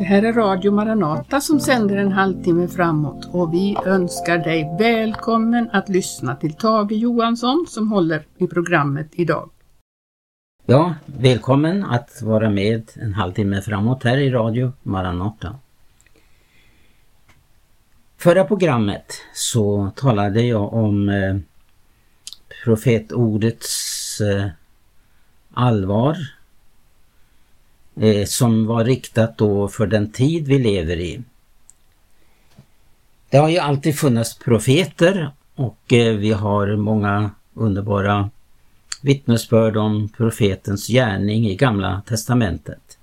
Det här är Radio Maranata som sänder en halvtimme framåt och vi önskar dig välkommen att lyssna till Tage Johansson som håller i programmet idag. Ja, välkommen att vara med en halvtimme framåt här i Radio Maranata. Förra programmet så talade jag om eh, profetordets eh, allvar eh, som var riktat då för den tid vi lever i. Det har ju alltid funnits profeter och eh, vi har många underbara vittnesbörd om profetens gärning i Gamla Testamentet.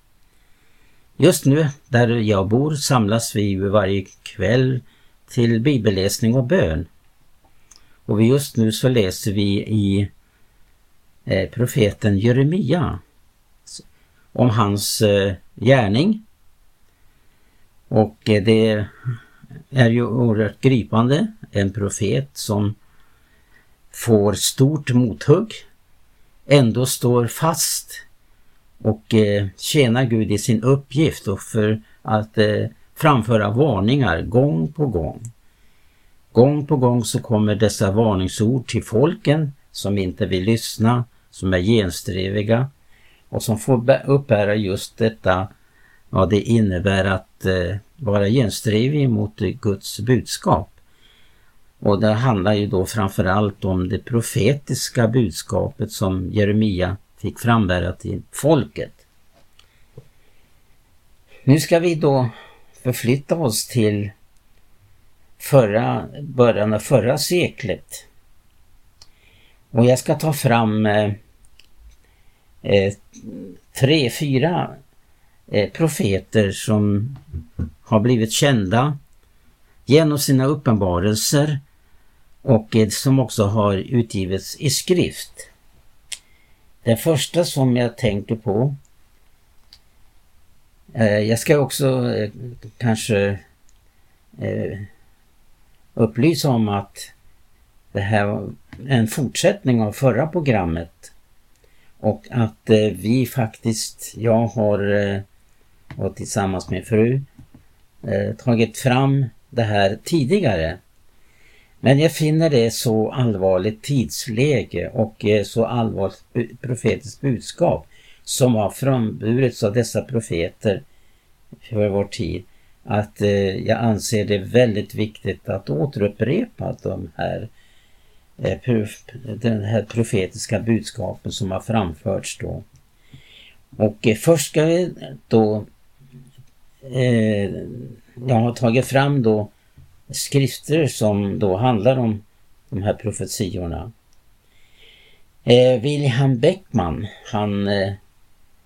Just nu, där jag bor, samlas vi varje kväll till bibelläsning och bön. Och just nu så läser vi i eh, profeten Jeremia om hans eh, gärning. Och eh, det är ju oerhört gripande. En profet som får stort mothugg, ändå står fast och eh, tjänar Gud i sin uppgift och för att eh, framföra varningar gång på gång. Gång på gång så kommer dessa varningsord till folken som inte vill lyssna, som är genstreviga och som får uppbära just detta vad det innebär att eh, vara genstridig mot Guds budskap. Och det handlar ju då framförallt om det profetiska budskapet som Jeremia fick frambära till folket. Nu ska vi då förflytta oss till förra, början av förra seklet. Och jag ska ta fram eh, eh, tre, fyra eh, profeter som har blivit kända genom sina uppenbarelser och eh, som också har utgivits i skrift. Den första som jag tänker på eh, jag ska också eh, kanske eh, upplysa om att det här var en fortsättning av förra programmet och att eh, vi faktiskt, jag har eh, och tillsammans med fru eh, tagit fram det här tidigare. Men jag finner det så allvarligt tidsläge och eh, så allvarligt profetiskt budskap som har framburits av dessa profeter för vår tid att eh, jag anser det väldigt viktigt att återupprepa de här Eh, Eh, den här profetiska budskapen som har framförts då. Och eh, först ska vi då eh, jag har tagit fram då skrifter som då handlar om de här profetiorna. Eh, William Beckman, han eh,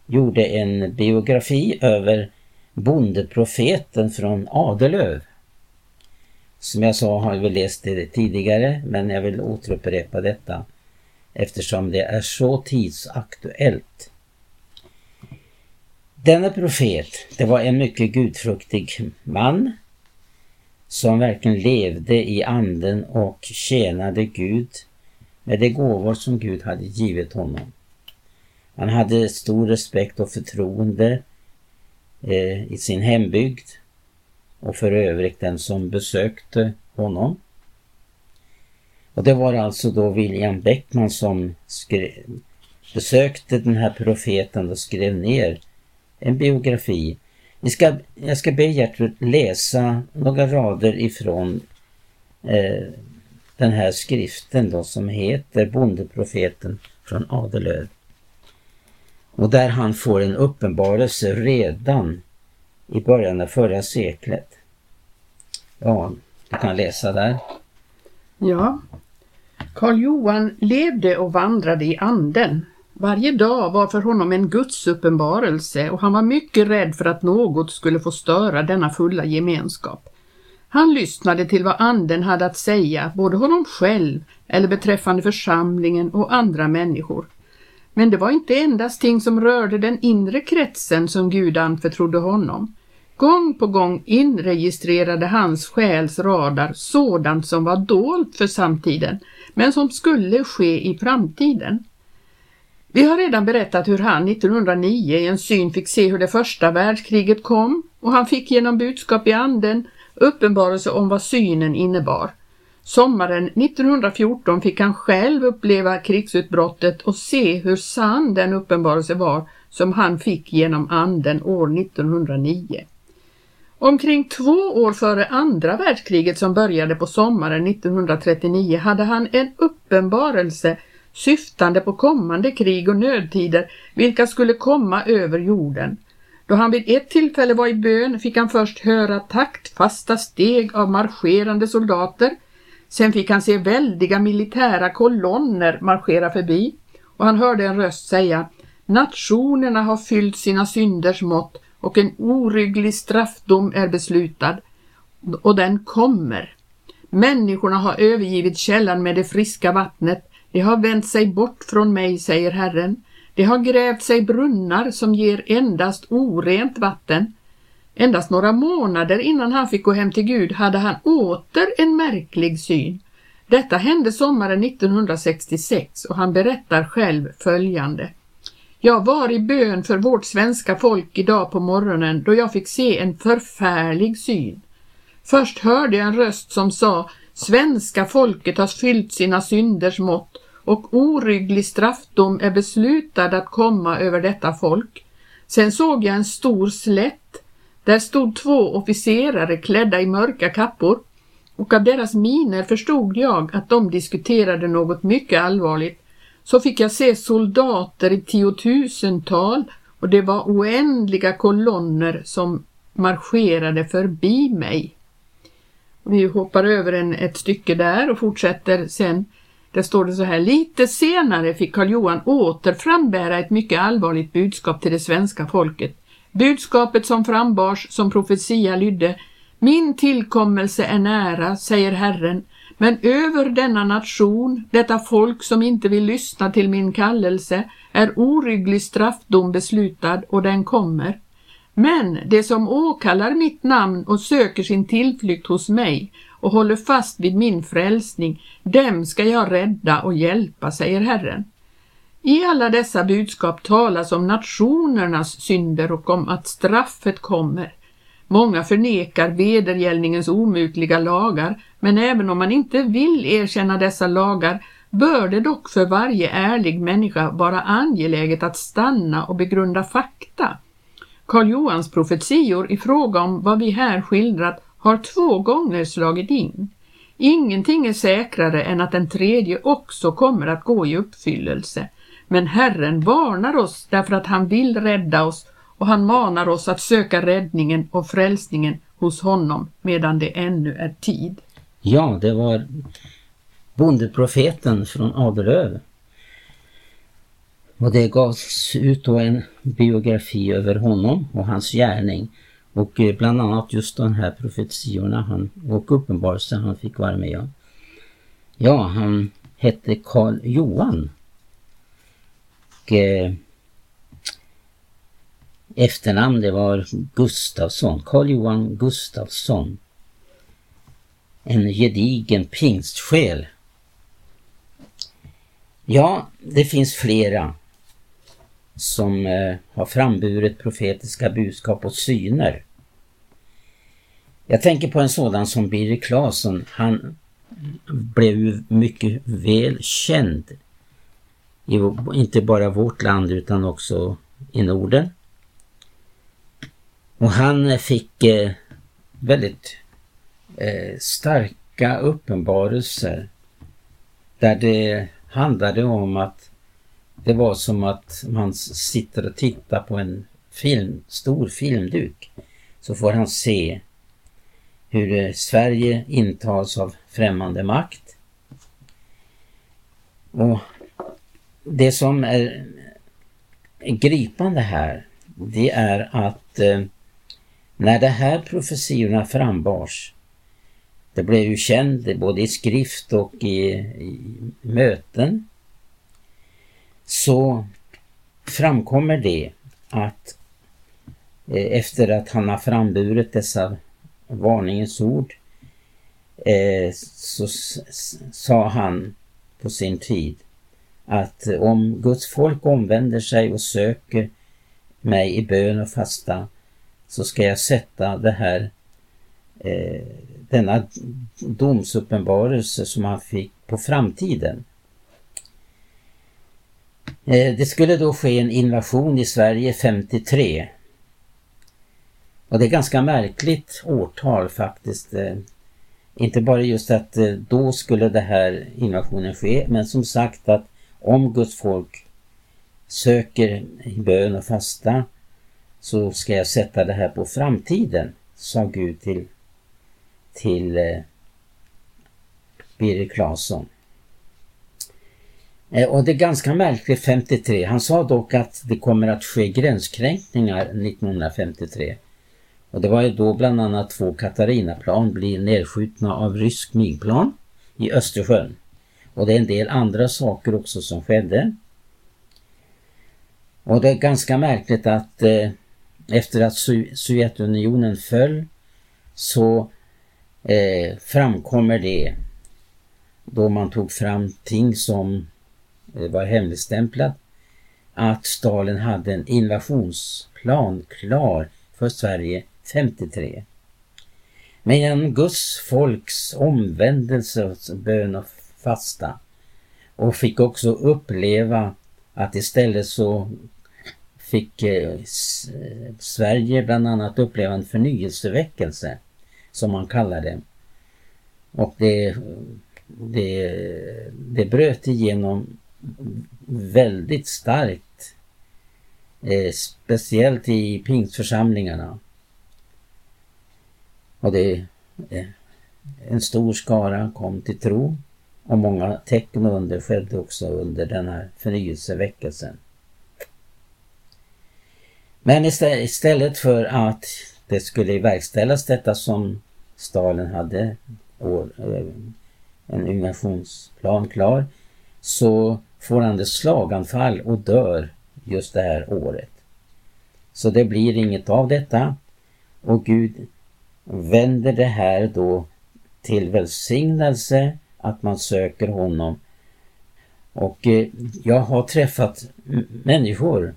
gjorde en biografi över bondeprofeten från Adelöv. Som jag sa har vi läst det tidigare men jag vill återupprepa detta eftersom det är så tidsaktuellt. Denna profet, det var en mycket gudfruktig man som verkligen levde i anden och tjänade Gud med de gåvor som Gud hade givit honom. Han hade stor respekt och förtroende eh, i sin hembygd och för övrigt den som besökte honom. Och det var alltså då William Beckman som skrev, besökte den här profeten och skrev ner en biografi. Jag ska, jag ska be Gertrud läsa några rader ifrån eh, den här skriften då som heter Bondeprofeten från Adelöv. Och där han får en uppenbarelse redan i början av förra seklet. Ja, du kan läsa där. Ja. Karl Johan levde och vandrade i anden. Varje dag var för honom en gudsuppenbarelse och han var mycket rädd för att något skulle få störa denna fulla gemenskap. Han lyssnade till vad anden hade att säga, både honom själv eller beträffande församlingen och andra människor. Men det var inte endast ting som rörde den inre kretsen som Gud anförtrodde honom. Gång på gång inregistrerade hans själs radar sådant som var dolt för samtiden, men som skulle ske i framtiden. Vi har redan berättat hur han 1909 i en syn fick se hur det första världskriget kom, och han fick genom budskap i anden uppenbarelse om vad synen innebar. Sommaren 1914 fick han själv uppleva krigsutbrottet och se hur sann den uppenbarelse var som han fick genom anden år 1909. Omkring två år före andra världskriget som började på sommaren 1939 hade han en uppenbarelse syftande på kommande krig och nödtider vilka skulle komma över jorden. Då han vid ett tillfälle var i bön fick han först höra taktfasta steg av marscherande soldater. Sen fick han se väldiga militära kolonner marschera förbi och han hörde en röst säga Nationerna har fyllt sina synders mått och en orygglig straffdom är beslutad och den kommer. Människorna har övergivit källan med det friska vattnet. De har vänt sig bort från mig, säger Herren. De har grävt sig brunnar som ger endast orent vatten. Endast några månader innan han fick gå hem till Gud hade han åter en märklig syn. Detta hände sommaren 1966 och han berättar själv följande. Jag var i bön för vårt svenska folk idag på morgonen då jag fick se en förfärlig syn. Först hörde jag en röst som sa Svenska folket har fyllt sina synders mått och orygglig straffdom är beslutad att komma över detta folk. Sen såg jag en stor slätt. Där stod två officerare klädda i mörka kappor och av deras miner förstod jag att de diskuterade något mycket allvarligt så fick jag se soldater i tiotusental och det var oändliga kolonner som marscherade förbi mig. Vi hoppar över en, ett stycke där och fortsätter sen. Där står det så här, lite senare fick Karl Johan åter frambära ett mycket allvarligt budskap till det svenska folket. Budskapet som frambars som profetia lydde, min tillkommelse är nära, säger Herren, men över denna nation, detta folk som inte vill lyssna till min kallelse, är orygglig straffdom beslutad och den kommer. Men det som åkallar mitt namn och söker sin tillflykt hos mig och håller fast vid min frälsning, dem ska jag rädda och hjälpa, säger Herren. I alla dessa budskap talas om nationernas synder och om att straffet kommer. Många förnekar vedergällningens omutliga lagar, men även om man inte vill erkänna dessa lagar bör det dock för varje ärlig människa vara angeläget att stanna och begrunda fakta. Karl Johans profetior i fråga om vad vi här skildrat har två gånger slagit in. Ingenting är säkrare än att den tredje också kommer att gå i uppfyllelse. Men Herren varnar oss därför att han vill rädda oss och han manar oss att söka räddningen och frälsningen hos honom medan det ännu är tid. Ja, det var bondeprofeten från Adelöv. Och det gavs ut då en biografi över honom och hans gärning och eh, bland annat just de här profetiorna han, och uppenbarelsen han fick vara med om. Ja, han hette Karl Johan. Och, eh, efternamn det var Gustafsson, Karl Johan Gustafsson. En gedigen pingstsjäl. Ja, det finns flera som eh, har framburit profetiska budskap och syner. Jag tänker på en sådan som Birger Claesson. Han blev mycket väl känd i inte bara vårt land utan också i Norden. Och han eh, fick eh, väldigt eh, starka uppenbarelser där det handlade om att det var som att man sitter och tittar på en film, stor filmduk. Så får han se hur eh, Sverige intas av främmande makt. Och det som är gripande här, det är att eh, när de här profetiorna frambars, det blev ju känd både i skrift och i, i möten, så framkommer det att eh, efter att han har framburit dessa varningens ord eh, så sa han på sin tid att eh, om Guds folk omvänder sig och söker mig i bön och fasta så ska jag sätta det här eh, denna domsuppenbarelse som han fick på framtiden. Eh, det skulle då ske en invasion i Sverige 53. Och det är ganska märkligt årtal faktiskt. Eh, inte bara just att eh, då skulle det här invasionen ske, men som sagt att om Guds folk söker i bön och fasta så ska jag sätta det här på framtiden, sa Gud till, till eh, Birger Claesson. Eh, och det är ganska märkligt 53. Han sa dock att det kommer att ske gränskränkningar 1953. Och det var ju då bland annat två Katarina-plan blir nedskjutna av rysk migplan i Östersjön. Och det är en del andra saker också som skedde. Och det är ganska märkligt att eh, efter att Sovjetunionen föll så eh, framkommer det då man tog fram ting som eh, var hemligstämplat att Stalin hade en invasionsplan klar för Sverige 53. Men genom Guds folks omvändelse, bön och fasta och fick också uppleva att istället så fick eh, Sverige bland annat uppleva en förnyelseväckelse som man kallar det. Och det, det, det bröt igenom väldigt starkt. Eh, speciellt i pingstförsamlingarna. Och det, eh, en stor skara kom till tro och många tecken och under skedde också under den här förnyelseväckelsen. Men istället för att det skulle verkställas detta som Stalin hade eh, en invasionsplan klar så får han det slaganfall och dör just det här året. Så det blir inget av detta och Gud vänder det här då till välsignelse att man söker honom. Och eh, jag har träffat människor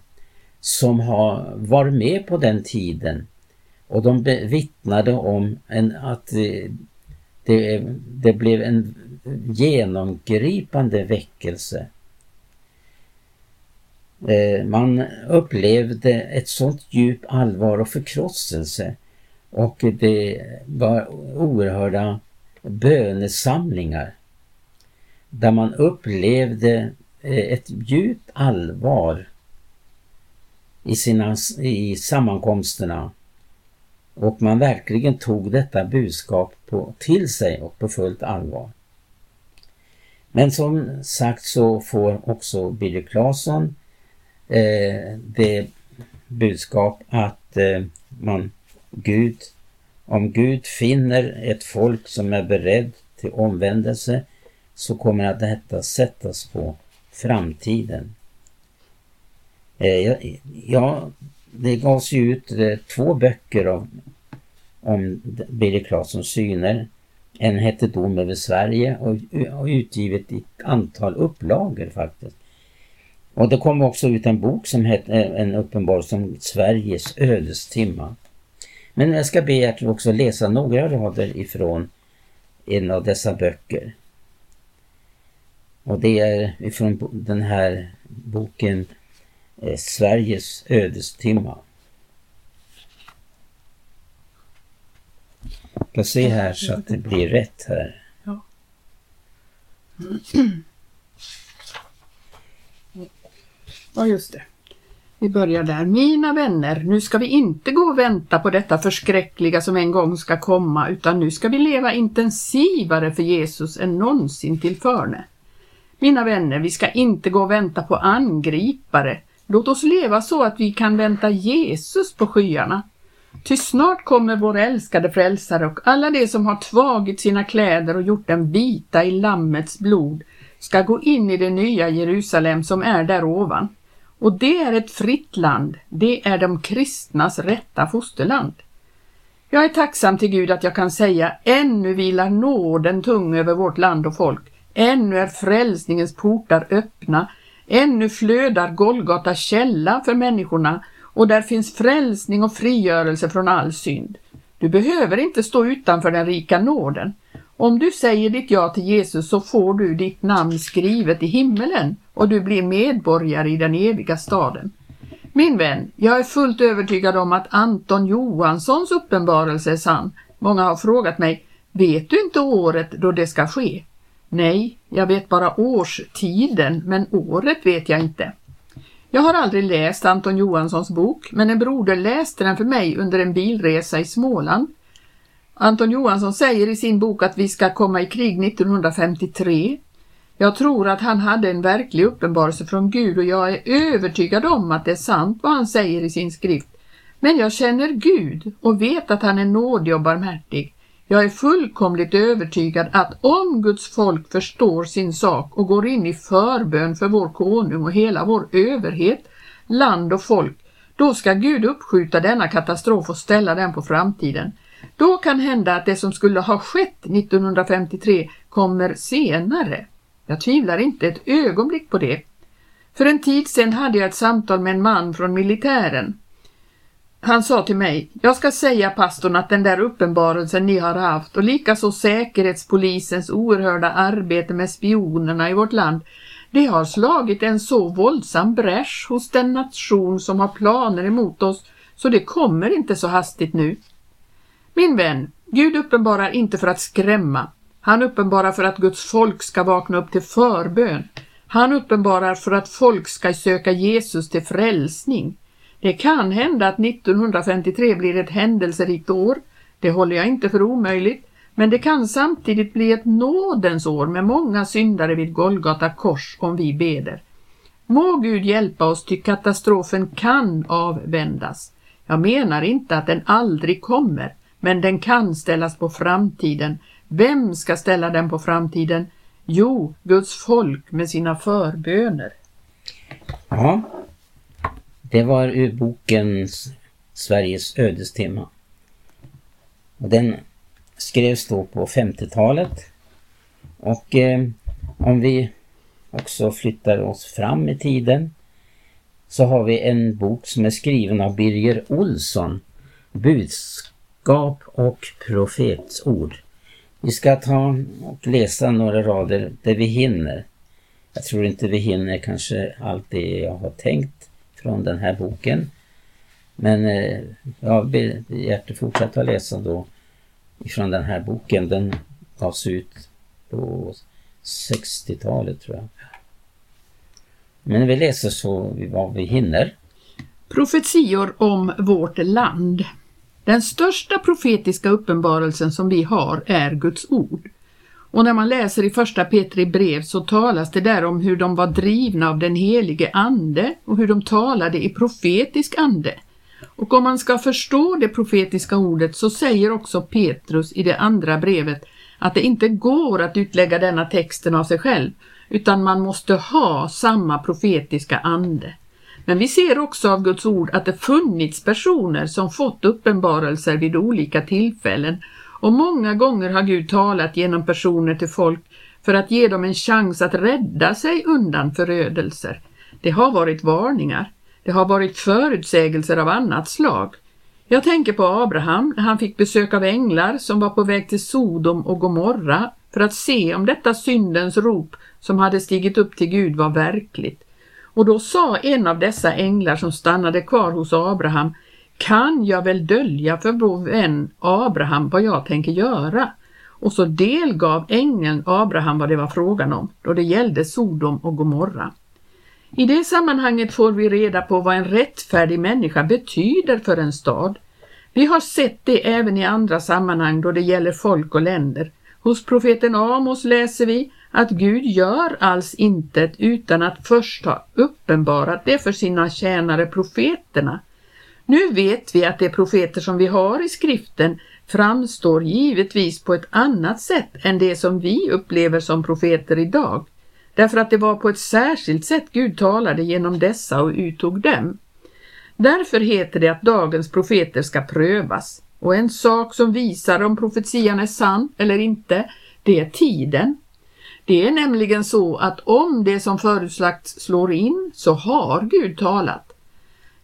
som har varit med på den tiden och de vittnade om en, att det, det blev en genomgripande väckelse. Eh, man upplevde ett sånt djup allvar och förkrosselse. Och det var oerhörda bönesamlingar. Där man upplevde eh, ett djupt allvar i, sina, i sammankomsterna och man verkligen tog detta budskap på, till sig och på fullt allvar. Men som sagt så får också Billy Claesson eh, det budskap att eh, man Gud, om Gud finner ett folk som är beredd till omvändelse så kommer att detta sättas på framtiden. Eh, ja, det gavs ju ut eh, två böcker om, om Birger Claessons syner. En hette Dom över Sverige och, och utgivet i ett antal upplagor faktiskt. Och det kom också ut en bok som hette eh, En uppenbar som Sveriges ödestimma. Men jag ska be er också läsa några rader ifrån en av dessa böcker. Och det är ifrån den här boken Eh, Sveriges ödestimma. Jag ska se här så att det blir rätt här. Ja. Ja, just det. Vi börjar där. Mina vänner, nu ska vi inte gå och vänta på detta förskräckliga som en gång ska komma, utan nu ska vi leva intensivare för Jesus än någonsin tillförne. Mina vänner, vi ska inte gå och vänta på angripare. Låt oss leva så att vi kan vänta Jesus på skyarna. Ty snart kommer vår älskade frälsare och alla de som har tvagit sina kläder och gjort dem vita i Lammets blod ska gå in i det nya Jerusalem som är där ovan. Och det är ett fritt land, det är de kristnas rätta fosterland. Jag är tacksam till Gud att jag kan säga ännu vilar nåden tung över vårt land och folk. Ännu är frälsningens portar öppna. Ännu flödar Golgata källa för människorna och där finns frälsning och frigörelse från all synd. Du behöver inte stå utanför den rika nåden. Om du säger ditt ja till Jesus så får du ditt namn skrivet i himmelen och du blir medborgare i den eviga staden. Min vän, jag är fullt övertygad om att Anton Johanssons uppenbarelse är sann. Många har frågat mig, vet du inte året då det ska ske? Nej, jag vet bara årstiden, men året vet jag inte. Jag har aldrig läst Anton Johanssons bok, men en broder läste den för mig under en bilresa i Småland. Anton Johansson säger i sin bok att vi ska komma i krig 1953. Jag tror att han hade en verklig uppenbarelse från Gud och jag är övertygad om att det är sant vad han säger i sin skrift. Men jag känner Gud och vet att han är nådig och barmhärtig. Jag är fullkomligt övertygad att om Guds folk förstår sin sak och går in i förbön för vår konung och hela vår överhet, land och folk, då ska Gud uppskjuta denna katastrof och ställa den på framtiden. Då kan hända att det som skulle ha skett 1953 kommer senare. Jag tvivlar inte ett ögonblick på det. För en tid sedan hade jag ett samtal med en man från militären. Han sa till mig, jag ska säga pastorn att den där uppenbarelsen ni har haft och likaså säkerhetspolisens oerhörda arbete med spionerna i vårt land, det har slagit en så våldsam bräsch hos den nation som har planer emot oss så det kommer inte så hastigt nu. Min vän, Gud uppenbarar inte för att skrämma. Han uppenbarar för att Guds folk ska vakna upp till förbön. Han uppenbarar för att folk ska söka Jesus till frälsning. Det kan hända att 1953 blir ett händelserikt år, det håller jag inte för omöjligt, men det kan samtidigt bli ett nådens år med många syndare vid Golgata kors om vi beder. Må Gud hjälpa oss ty katastrofen kan avvändas. Jag menar inte att den aldrig kommer, men den kan ställas på framtiden. Vem ska ställa den på framtiden? Jo, Guds folk med sina förböner. Ja, det var ur boken Sveriges ödestema. Och den skrevs då på 50-talet. Och eh, om vi också flyttar oss fram i tiden så har vi en bok som är skriven av Birger Olsson. Budskap och profetsord. Vi ska ta och läsa några rader där vi hinner. Jag tror inte vi hinner kanske allt det jag har tänkt från den här boken. Men eh, jag ber att fortsätta läsa då ifrån den här boken. Den gavs ut på 60-talet tror jag. Men vi läser så vad vi hinner. Profetior om vårt land. Den största profetiska uppenbarelsen som vi har är Guds ord. Och när man läser i första Petri brev så talas det där om hur de var drivna av den helige ande och hur de talade i profetisk ande. Och om man ska förstå det profetiska ordet så säger också Petrus i det andra brevet att det inte går att utlägga denna texten av sig själv utan man måste ha samma profetiska ande. Men vi ser också av Guds ord att det funnits personer som fått uppenbarelser vid olika tillfällen och många gånger har Gud talat genom personer till folk för att ge dem en chans att rädda sig undan förödelser. Det har varit varningar. Det har varit förutsägelser av annat slag. Jag tänker på Abraham när han fick besök av änglar som var på väg till Sodom och Gomorra för att se om detta syndens rop som hade stigit upp till Gud var verkligt. Och då sa en av dessa änglar som stannade kvar hos Abraham kan jag väl dölja för vår vän Abraham vad jag tänker göra. Och så delgav ängeln Abraham vad det var frågan om då det gällde Sodom och Gomorra. I det sammanhanget får vi reda på vad en rättfärdig människa betyder för en stad. Vi har sett det även i andra sammanhang då det gäller folk och länder. Hos profeten Amos läser vi att Gud gör alls intet utan att först ha uppenbarat det för sina tjänare profeterna. Nu vet vi att de profeter som vi har i skriften framstår givetvis på ett annat sätt än det som vi upplever som profeter idag, därför att det var på ett särskilt sätt Gud talade genom dessa och uttog dem. Därför heter det att dagens profeter ska prövas, och en sak som visar om profetian är sann eller inte, det är tiden. Det är nämligen så att om det som förutsagts slår in så har Gud talat.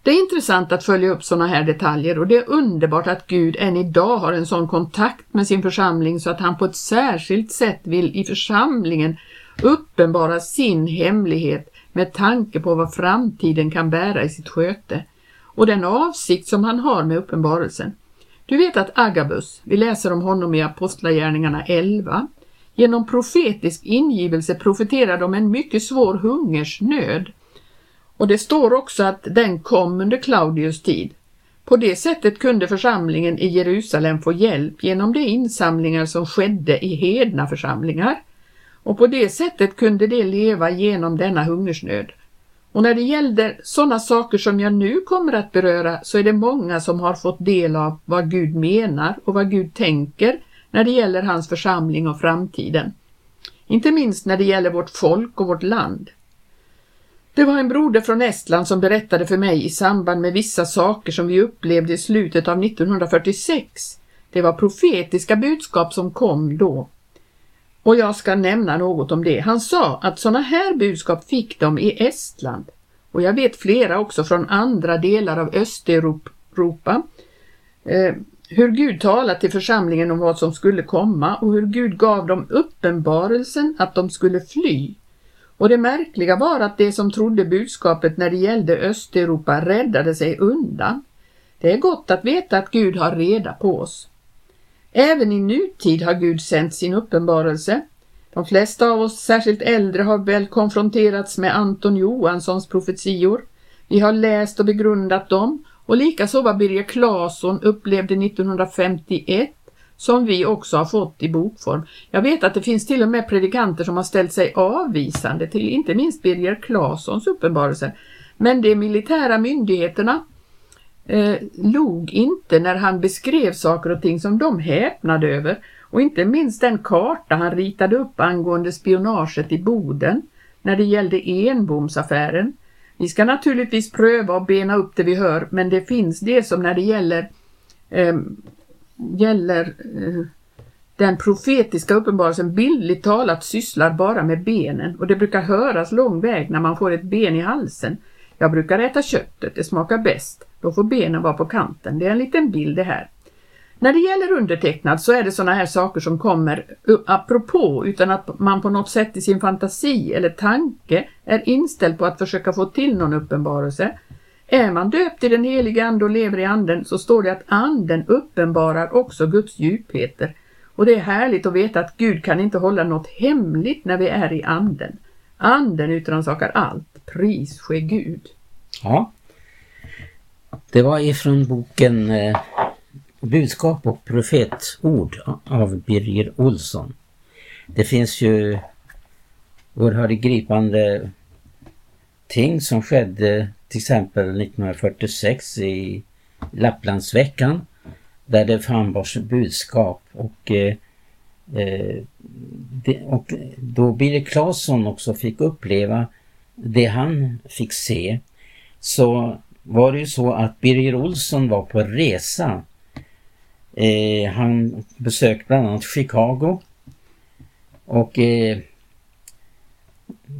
Det är intressant att följa upp sådana här detaljer och det är underbart att Gud än idag har en sån kontakt med sin församling så att han på ett särskilt sätt vill i församlingen uppenbara sin hemlighet med tanke på vad framtiden kan bära i sitt sköte och den avsikt som han har med uppenbarelsen. Du vet att Agabus, vi läser om honom i Apostlagärningarna 11, genom profetisk ingivelse profeterade om en mycket svår hungersnöd. Och det står också att den kom under Claudius tid. På det sättet kunde församlingen i Jerusalem få hjälp genom de insamlingar som skedde i hedna församlingar. Och på det sättet kunde de leva genom denna hungersnöd. Och när det gällde sådana saker som jag nu kommer att beröra så är det många som har fått del av vad Gud menar och vad Gud tänker när det gäller hans församling och framtiden. Inte minst när det gäller vårt folk och vårt land. Det var en broder från Estland som berättade för mig i samband med vissa saker som vi upplevde i slutet av 1946. Det var profetiska budskap som kom då. Och jag ska nämna något om det. Han sa att sådana här budskap fick de i Estland. Och jag vet flera också från andra delar av Östeuropa. Eh, hur Gud talade till församlingen om vad som skulle komma och hur Gud gav dem uppenbarelsen att de skulle fly. Och det märkliga var att de som trodde budskapet när det gällde Östeuropa räddade sig undan. Det är gott att veta att Gud har reda på oss. Även i nutid har Gud sänt sin uppenbarelse. De flesta av oss, särskilt äldre, har väl konfronterats med Anton Johanssons profetior. Vi har läst och begrundat dem och likaså vad Birger Claesson upplevde 1951 som vi också har fått i bokform. Jag vet att det finns till och med predikanter som har ställt sig avvisande till inte minst Birger Claessons uppenbarelse. Men de militära myndigheterna eh, log inte när han beskrev saker och ting som de häpnade över och inte minst den karta han ritade upp angående spionaget i Boden när det gällde Enbomsaffären. Vi ska naturligtvis pröva och bena upp det vi hör men det finns det som när det gäller eh, gäller eh, den profetiska uppenbarelsen bildligt talat sysslar bara med benen och det brukar höras lång väg när man får ett ben i halsen. Jag brukar äta köttet, det smakar bäst. Då får benen vara på kanten. Det är en liten bild det här. När det gäller undertecknad så är det sådana här saker som kommer apropå utan att man på något sätt i sin fantasi eller tanke är inställd på att försöka få till någon uppenbarelse. Är man döpt i den heliga Ande och lever i Anden så står det att Anden uppenbarar också Guds djupheter. Och det är härligt att veta att Gud kan inte hålla något hemligt när vi är i Anden. Anden utrannsakar allt. Pris ske Gud. Ja. Det var ifrån boken eh, Budskap och profetord av Birger Olsson. Det finns ju oerhört gripande ting som skedde till exempel 1946 i Lapplandsveckan där det framförs budskap och, eh, eh, det, och då Birger Claesson också fick uppleva det han fick se så var det ju så att Birger Olsson var på resa. Eh, han besökte bland annat Chicago och eh,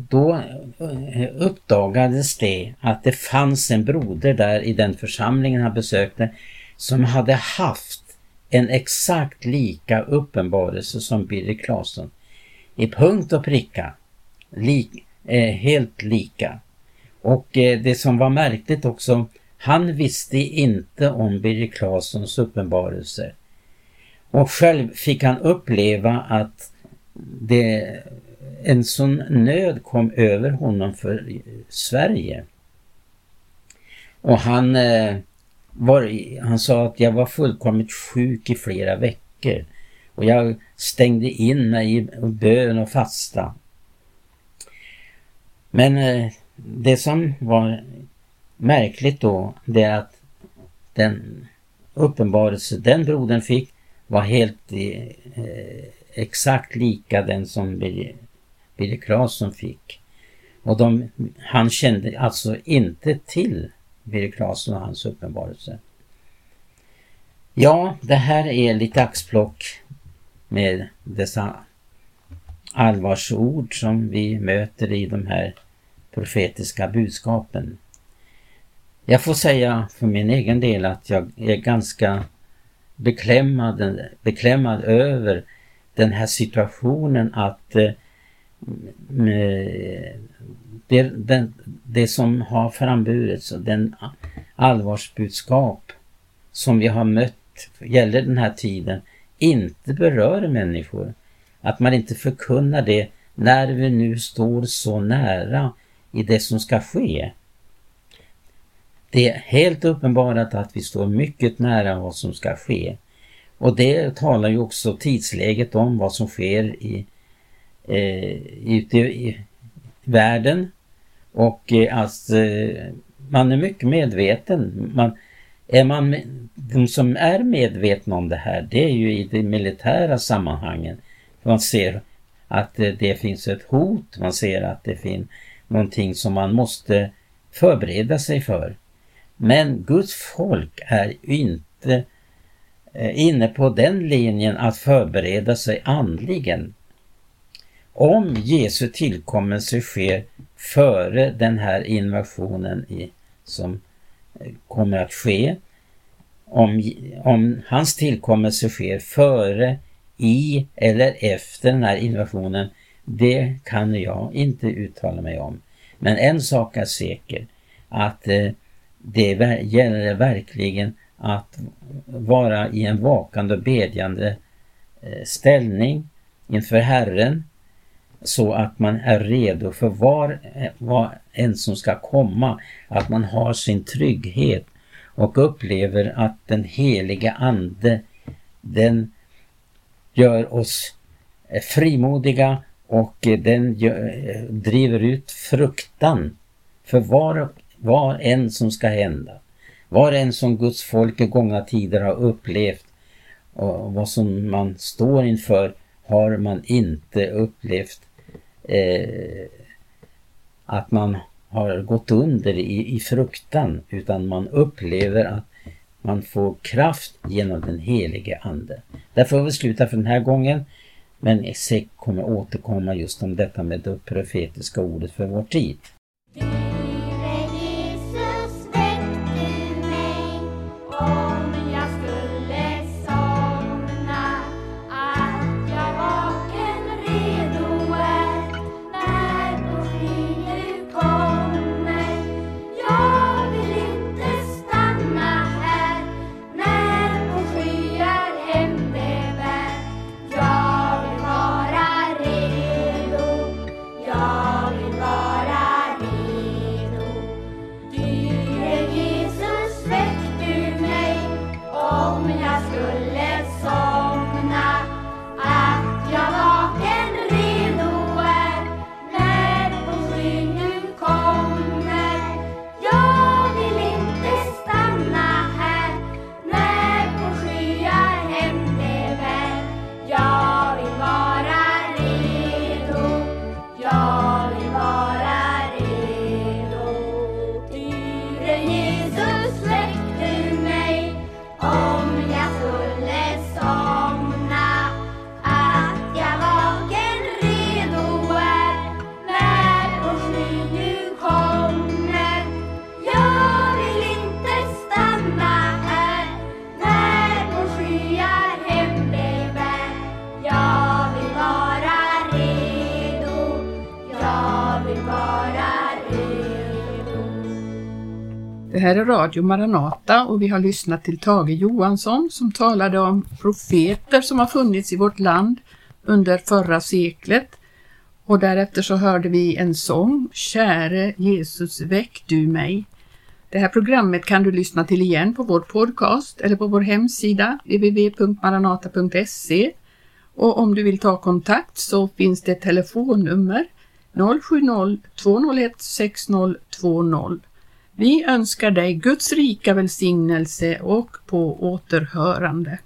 då eh, uppdagades det att det fanns en broder där i den församlingen han besökte som hade haft en exakt lika uppenbarelse som Birger Claesson. I punkt och pricka. Lik, eh, helt lika. Och eh, det som var märkligt också, han visste inte om Birger Claessons uppenbarelse. Och själv fick han uppleva att det en sån nöd kom över honom för Sverige. Och han, eh, var, han sa att jag var fullkomligt sjuk i flera veckor. Och jag stängde in mig i bön och fasta. Men eh, det som var märkligt då, det är att den uppenbarelse den brodern fick var helt eh, exakt lika den som Birger Claesson fick. Och de, han kände alltså inte till Birger Claesson och hans uppenbarelse. Ja, det här är lite axplock med dessa allvarsord som vi möter i de här profetiska budskapen. Jag får säga för min egen del att jag är ganska beklämmad, beklämmad över den här situationen att eh, det, det, det som har framburits, och den allvarsbudskap som vi har mött gäller den här tiden, inte berör människor. Att man inte förkunnar det när vi nu står så nära i det som ska ske. Det är helt uppenbarat att vi står mycket nära vad som ska ske. Och det talar ju också tidsläget om vad som sker i, eh, ute i världen. Och eh, att eh, man är mycket medveten. Man, är man, de som är medvetna om det här, det är ju i de militära sammanhangen. Man ser att det, det finns ett hot, man ser att det finns någonting som man måste förbereda sig för. Men Guds folk är inte eh, inne på den linjen att förbereda sig andligen. Om Jesu tillkommelse sker före den här invasionen i, som eh, kommer att ske, om, om hans tillkommelse sker före, i eller efter den här invasionen, det kan jag inte uttala mig om. Men en sak är säker, att eh, det gäller verkligen att vara i en vakande och bedjande eh, ställning inför Herren så att man är redo för var, var en som ska komma, att man har sin trygghet och upplever att den heliga Ande den gör oss frimodiga och den gör, driver ut fruktan för var, var en som ska hända. Var en som Guds folk i gångna tider har upplevt och vad som man står inför har man inte upplevt eh, att man har gått under i, i fruktan utan man upplever att man får kraft genom den helige Ande. Där får vi sluta för den här gången. Men jag kommer återkomma just om detta med det profetiska ordet för vår tid. Det här är Radio Maranata och vi har lyssnat till Tage Johansson som talade om profeter som har funnits i vårt land under förra seklet. Och därefter så hörde vi en sång, Käre Jesus väck du mig. Det här programmet kan du lyssna till igen på vår podcast eller på vår hemsida www.maranata.se och om du vill ta kontakt så finns det ett telefonnummer 070 201 6020 vi önskar dig Guds rika välsignelse och på återhörande.